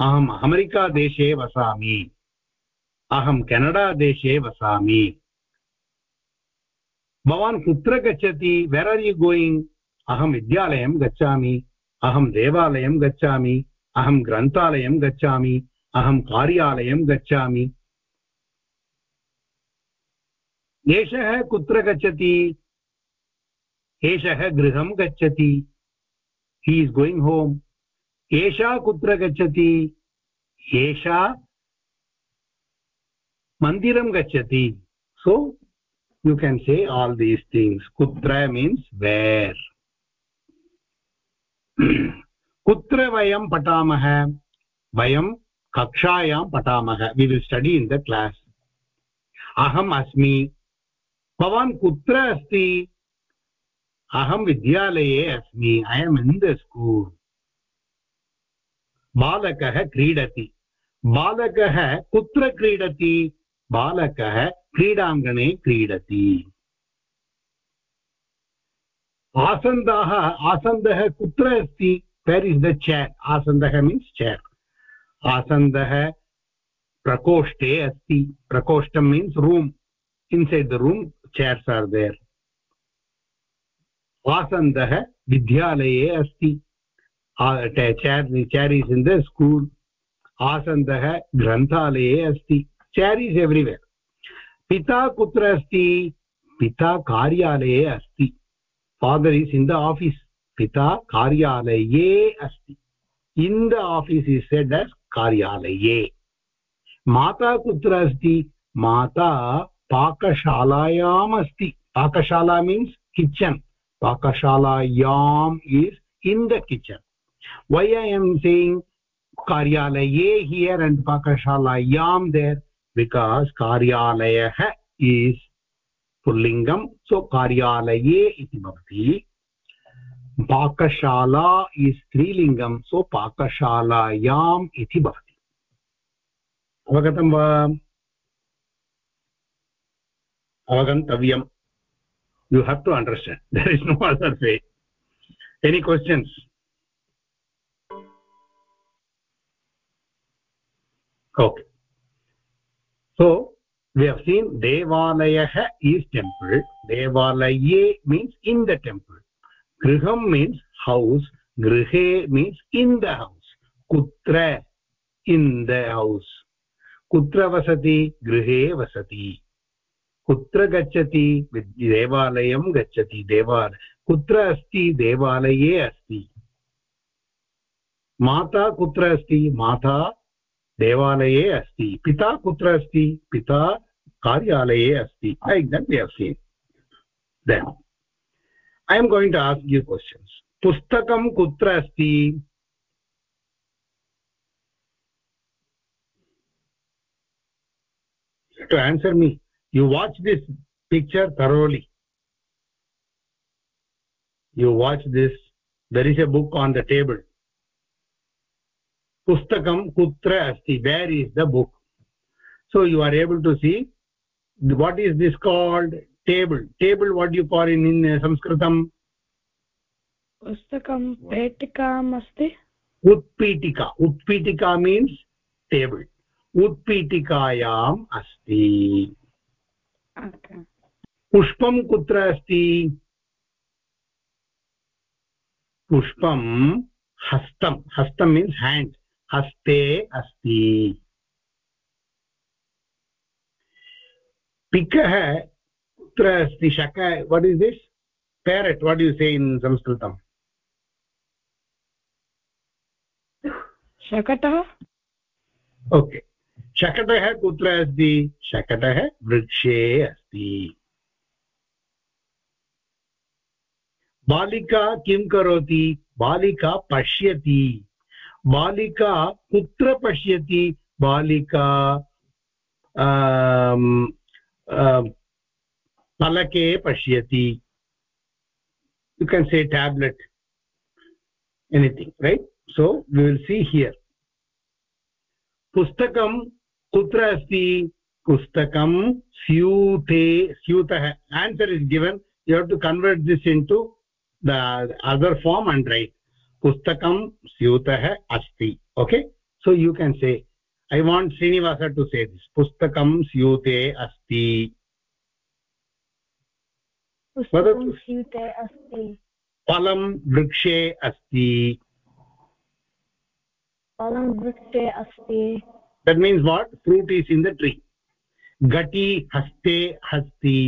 अहम् अमेरिकादेशे वसामि। अहं केनडादेशे वसामि। भवान् कुत्र गच्छति? वेर् आर् यु गोयिङ्ग् अहं विद्यालयं गच्छामि। अहं देवालयं गच्छामि। अहं ग्रन्थालयं गच्छामि। अहं कार्यालयं गच्छामि। एषः कुत्र गच्छति? एषः गृहं गच्छति। हि इस् गोयिङ्ग् होम् एषा कुत्र गच्छति? एषा मन्दिरं गच्छति। So you can say all these things कुत्र मीन्स् वेर् कुत्र वयं पठामः? वयं कक्षायां पठामः. We will study in the class अहम् अस्मि। भवान् कुत्र अस्ति? अहं विद्यालये अस्मि I am in the school बालकः क्रीडति। बालकः कुत्र क्रीडति? बालकः क्रीडाङ्गणे क्रीडति। आसन्दाः, आसन्दः कुत्र अस्ति? वेर् इस् द चेर् आसन्दः मीन्स् चेर् आसन्दः प्रकोष्ठे अस्ति। प्रकोष्ठं means room inside the room are there. Vasandah vidyalaye asti. Chair chair is in the school. आसन्दः ग्रन्थालये अस्ति चेर् इस् एव्रिवेर् पिता कुत्र अस्ति पिता कार्यालये अस्ति father is in the office पिता कार्यालये अस्ति in the office is said as कार्यालये माता कुत्र अस्ति माता पाकशालायाम् अस्ति। पाकशाला means kitchen पाकशालायाम् is in the kitchen why I am saying कार्यालये हियर् अण्ड् पाकशालायां देर् बिकास् कार्यालयः इस् पुल्लिङ्गं सो कार्यालये इति भवति। पाकशाला इस् स्त्रीलिङ्गं सो पाकशालायाम् इति भवति। अवगतं वा? Avagantaviyam you have to understand there is no other way any questions okay so we have seen devalayah is temple devalaye means in the temple griham means house grihe means in the house kutra in the house kutra vasati grihe vasati कुत्र गच्छति? देवालयं गच्छति। देवालय कुत्र अस्ति? देवालये अस्ति। माता कुत्र अस्ति? माता देवालये अस्ति। पिता कुत्र अस्ति? पिता कार्यालये अस्ति। I am going to ask you questions पुस्तकं कुत्र अस्ति? To answer me. you watch this picture thoroughly. You watch this. There is a book on the table. Pustakam kutra asti. Where is the book? So you are able to see what is this called? Table. Table what you call in in uh, sanskritam? Pustakam petikam asti. Utpitika. Utpitika means table. Utpitikayam asti. पुष्पं कुत्र अस्ति? पुष्पं हस्तं हस्तं means hand हस्ते अस्ति। पिकः कुत्र अस्ति? शक what is this parrot what you say in संस्कृतम्? शकटः ओके शकटः कुत्र अस्ति? शकटः वृक्षे अस्ति। बालिका किं करोति? बालिका पश्यति। बालिका कुत्र पश्यति? बालिका फलके पश्यति। You can say tablet, anything, right? So we will see here. पुस्तकं कुत्र अस्ति पुस्तकं स्यूते स्यूतः. Answer is given you have to convert this into the other form and right पुस्तकं स्यूतः अस्ति. Okay so you can say I want Srinivasa to say this पुस्तकं स्यूते अस्ति. वदतु. फलं वृक्षे अस्ति. फलं वृक्षे अस्ति। That means what fruit is in the tree gati haste hasti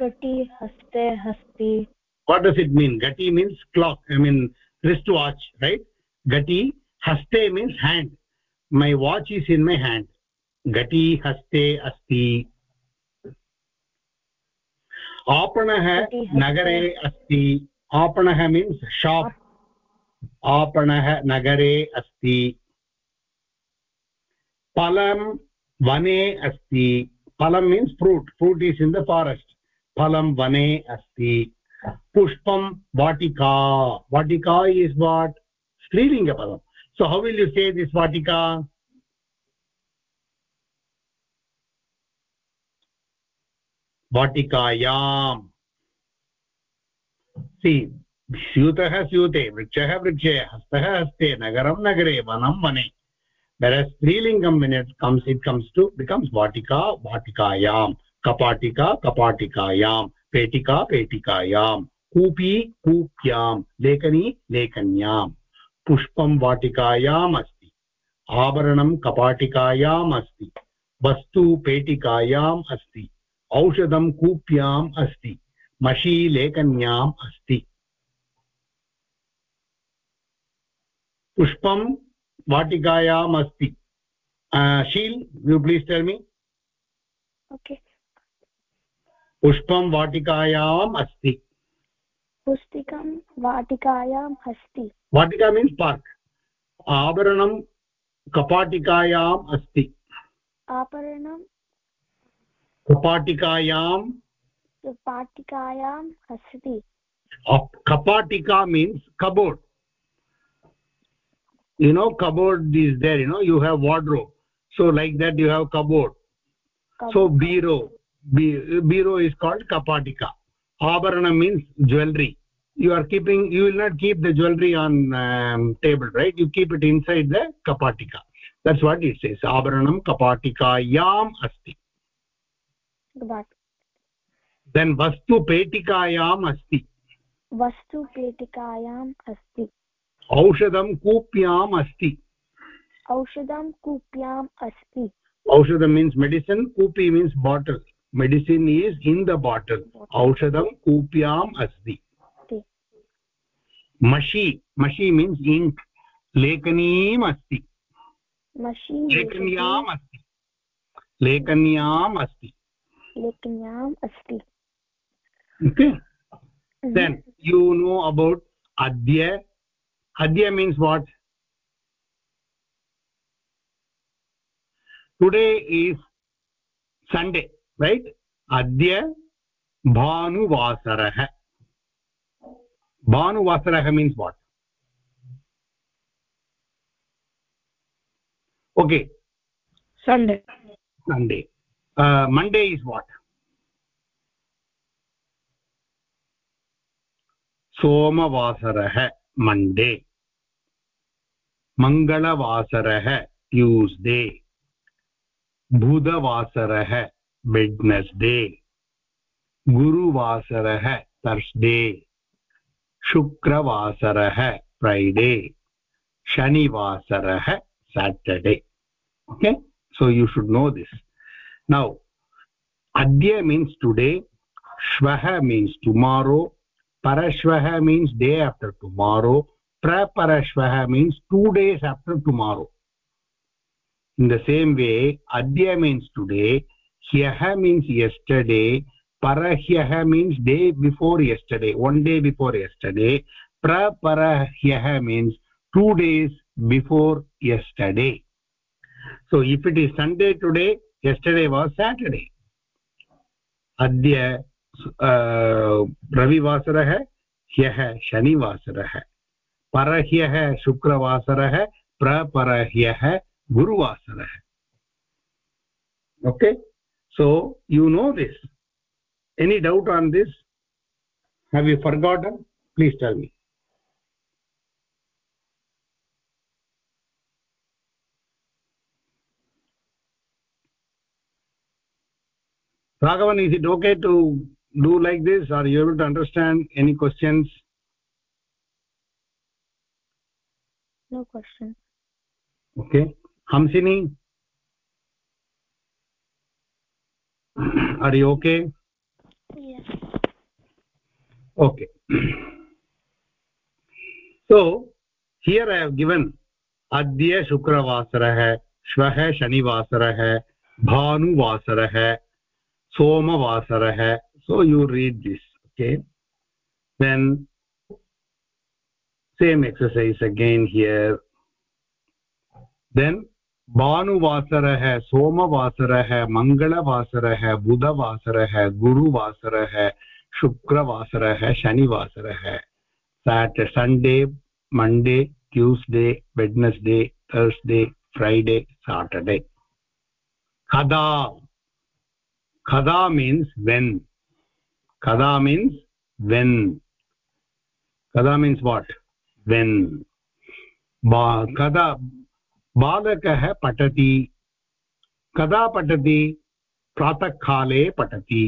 घटी हस्ते हस्ति what does it mean gati means clock i mean wrist watch right gati haste means hand my watch is in my hand gati haste asti आपणः नगरे अस्ति आपणः means shop आपणः नगरे अस्ति फलं वने अस्ति फलं means fruit fruit is in the forest फलं वने अस्ति पुष्पं वाटिका वाटिका is what स्त्रीलिङ्गपदं so how will you say this वाटिका वाटिकायाम् सि स्यूतः स्यूते वृक्षः वृक्षे हस्तः हस्ते नगरं नगरे वनं वने whereas स्त्रीलिङ्गं when it comes it comes to, becomes वाटिका वाटिकायां कपाटिका कपाटिकायां पेटिका पेटिकायां कूपी कूप्यां लेखनी लेखन्यां पुष्पं वाटिकायाम् अस्ति आभरणं कपाटिकायाम् अस्ति वस्तु पेटिकायां अस्ति औषधं कूप्याम् अस्ति मशी लेखन्याम् अस्ति पुष्पं वाटिकायाम् अस्ति shall you please tell me okay पुष्पं वाटिकायाम् अस्ति पुस्तिकं वाटिकायाम् अस्ति वाटिका मीन्स् पार्क् आभरणं कपाटिकायाम् अस्ति आभरणं कपाटिकायां पाटिकायाम् अस्ति kapatika means cupboard you know cupboard is there you know you have wardrobe. So like that you have cupboard. So bureau bureau is called kapatika. Abharana means jewelry. You are keeping you will not keep the jewelry on um, table right? You keep it inside the kapatika. That's what it says. Abharanam kapatikayam asti. Then vastu petikayam asti. Vastu petikayam asti. औषधं कूप्याम् अस्ति औषधं कूप्याम् अस्ति। औषधं means medicine कूपी means bottle medicine is in the bottle औषधं कूप्याम् अस्ति। मशी मशी मीन्स् इङ्क् लेखनीम् अस्ति। लेखन्याम् अस्ति। लेखन्याम् अस्ति। लेखन्याम् अस्ति। Then you know about adya adya means what today is sunday right adya bhanuvasarah bhanuvasarah means what okay sunday sunday uh, monday is what सोमवासरः मंडे मण्डे मङ्गलवासरः ट्यूस्डे बुधवासरः वेड्नस्डे गुरुवासरः तर्स्डे शुक्रवासरः फ्रैडे है Saturday okay so you should know this now अद्य means today श्वः means tomorrow parashvah means day after tomorrow. Praparashvah means two days after tomorrow. In the same way adya means today hyah means yesterday parahyah means day before yesterday one day before yesterday. Praparahyah means two days before yesterday. So if it is sunday today yesterday was saturday. Adya रविवासर रविवासरः ह्यः है प्रपर शुक्रवासरः प्रपरह्यः है okay so you know this any doubt on this have you forgotten please tell me Raghavan, is it okay to do like this are you able to understand any questions no question okay hamsini are you okay yes okay so here i have given अद्य शुक्रवासरः श्वः शनिवासरः भानुवासरः सोमवासरः so you read this, okay? Then, same exercise again here. Then भानुवासरः सोमवासरः मङ्गलवासरः बुधवासरः गुरुवासरः शुक्रवासरः शनिवासरः Sat Sunday Monday Tuesday Wednesday Thursday Friday Saturday कदा kada means when. Kada means when. Kada means what? When. Ba, kada बालकः पठति कदा पठति प्रातःकाले पठति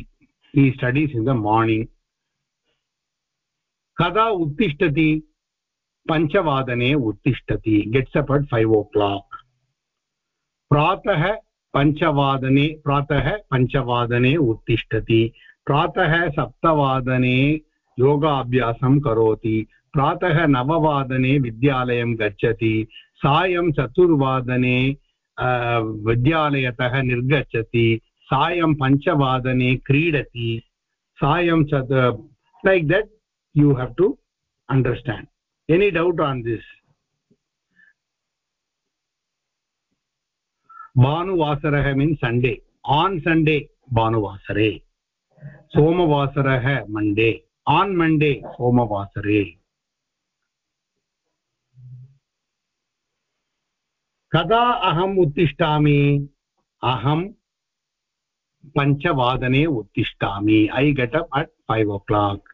हि स्टडीस् इन् द मार्निङ्ग् कदा उत्तिष्ठति पञ्चवादने उत्तिष्ठति gets up at five o'clock प्रातः पञ्चवादने प्रातः पञ्चवादने उत्तिष्ठति प्रातः सप्तवादने योगाभ्यासं करोति। प्रातः नववादने विद्यालयं गच्छति। सायं चतुर्वादने विद्यालयतः निर्गच्छति। सायं पञ्चवादने क्रीडति। सायं cat like that you have to understand any doubt on this भानुवासरः means Sunday on Sunday भानुवासरे। सोमवासरः मण्डे आन् मण्डे सोमवासरे कदा अहम् उत्तिष्ठामि अहं पञ्चवादने उत्तिष्ठामि I get up at five o'clock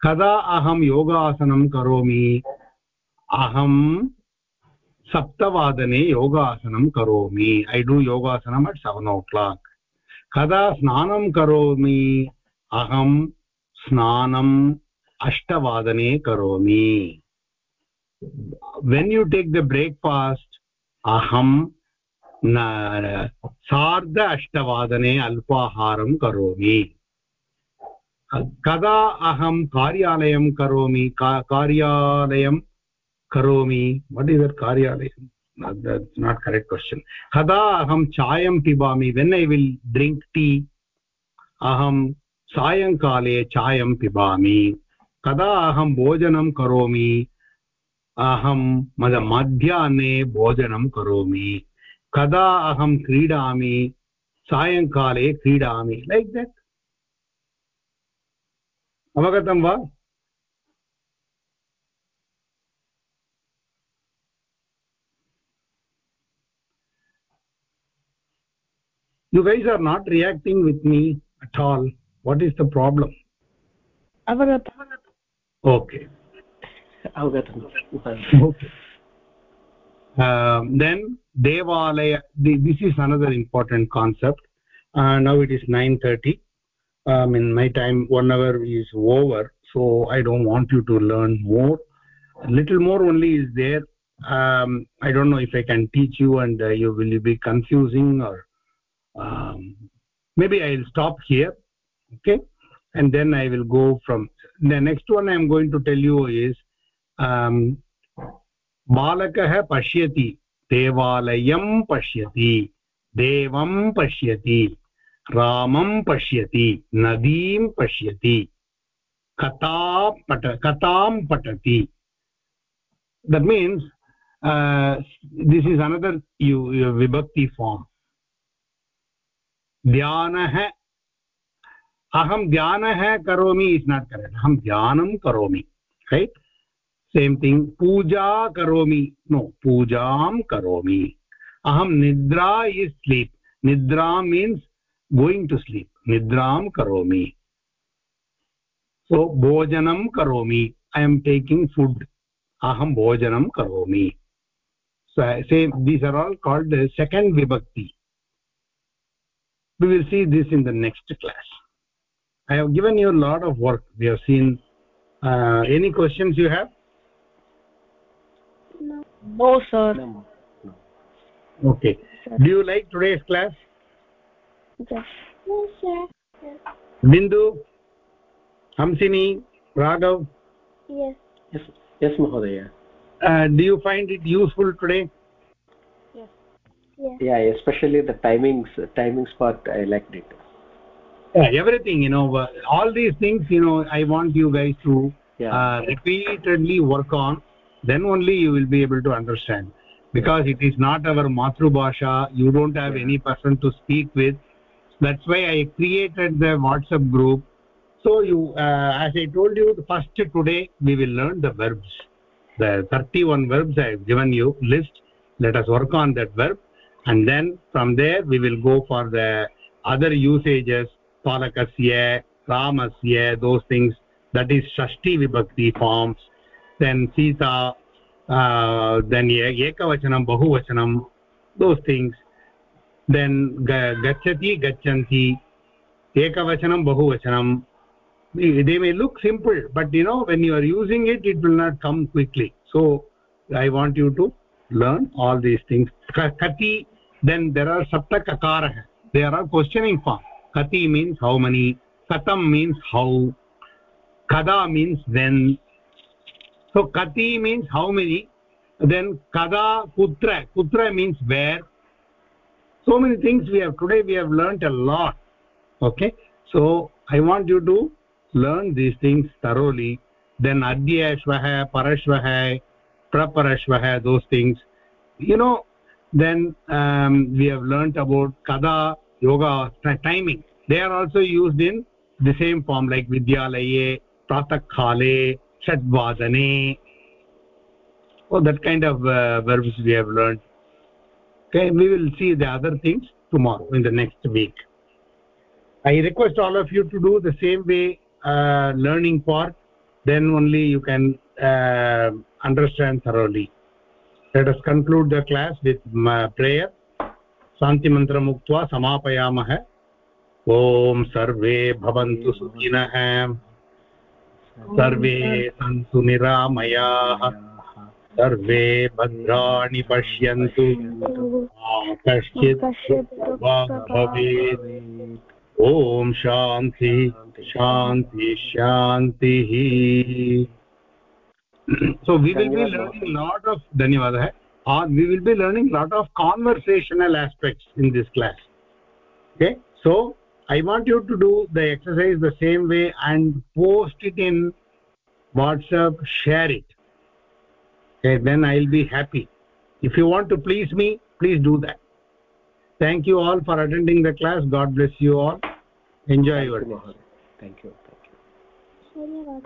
कदा अहं योगासनं करोमि अहं सप्तवादने योगासनं करोमि ऐ डु योगासनम् अट् सेवेन् ओ क्लाक् कदा स्नानं करोमि? अहं स्नानम् अष्टवादने करोमि। When you take the breakfast अहं सार्ध अष्टवादने अल्पाहारं करोमि। कदा अहं कार्यालयं करोमि? का, कार्यालयं करोमि? वट् इस् दट् कार्यालयं नाट् करेक्ट् क्वश्चन् कदा अहं चायं पिबामि when I will drink tea अहं सायङ्काले चायं पिबामि कदा अहं भोजनं करोमि अहं मद मध्याह्ने भोजनं करोमि कदा अहं क्रीडामि सायङ्काले क्रीडामि लैक् देट् अवगतं वा you guys are not reacting with me at all. What is the problem? Avagatam okay. Avagatam okay. Uh, then devalaya this is another important concept. Uh, now it is 9:30 um in my time one hour is over so i don't want you to learn more. A little more only is there. Um i don't know if i can teach you and uh, you will be confusing or um, maybe i'll stop here okay and then i will go from the next one i am going to tell you is um बालकः पश्यति देवालयं पश्यति देवं पश्यति रामं पश्यति नदीं पश्यति कथा पठ कथां पठति that means uh, this is another you, you vibhakti form अहम ध्यान है करोमि इज़ नॉट करेक्ट् अहम ध्यान करोमि रैट् सेम् थिङ्ग् पूजा करोमि नो पूजा करोमि। अहम निद्रा इस् स्लीप् निद्रा मीन्स गोइंग टु स्लीप् निद्रा करोमि। सो भोजन करोमि। ऐ एम टेकिंग फुड अहम भोजन करोमि। Same these are all called second विभक्ति we will see this in the next class. I have given you a lot of work. We have seen uh, any questions you have? No. No sir. No, no. okay. Do you like today's class? Yes. Yes sir. Bindu hamsini raghav? Yes. Yes yes mahodaya. Uh, do you find it useful today? yes yeah. Especially the timings timings part i liked it. Yeah, everything you know uh, all these things you know i want you guys to yeah. uh, repeatedly work on then only you will be able to understand. Because it is not our matru bhasha you don't have Yeah. any person to speak with. That's why i created the whatsapp group. So you uh, as i told you the first today we will learn the verbs. The 31 verbs i have given you list. Let us work on that verb and then from there we will go for the other usages palakasya ramasya those things. That is shashti vibhakti forms. Then sita uh, then ekavachanam bahuvachanam those things. Then ga- gachati gachanti ekavachanam bahuvachanam. They may look simple but you know when you are using it it will not come quickly. So i want you to learn all these things. Kati then there are sapta kakara they are questioning form. Kati means how many katam means how kada means when. So kati means how many then kada kutra kutra means where. So many things we have today we have learnt a lot. Okay? So i want you to learn these things thoroughly. Then adya shvah parashvah praparashvah those things. You know then um, we have learnt about kada yoga timing. They are also used in the same form like vidyalaye pratak khale shadvadane oh that kind of uh, verbs we have learned okay we will see the other things tomorrow in the next week. I request all of you to do the same way uh, learning part. Then only you can uh, understand thoroughly. Let us conclude the class with prayer. शान्ति मन्त्रम् उक्त्वा समापयामः ॐ सर्वे भवन्तु सुखिनः सर्वे सन्तु निरामयाः सर्वे भद्राणि पश्यन्तु कश्चित् भवेत् ॐ शान्ति शान्ति शान्तिः so we will be learning lot of dhanyavadah uh, we will be learning lot of conversational aspects in this class. Okay? So i want you to do the exercise the same way and post it in whatsapp share it. Okay? Then i'll be happy. If you want to please me please do that. Thank you all for attending the class. God bless you all. Enjoy thank your you, thank you thank you.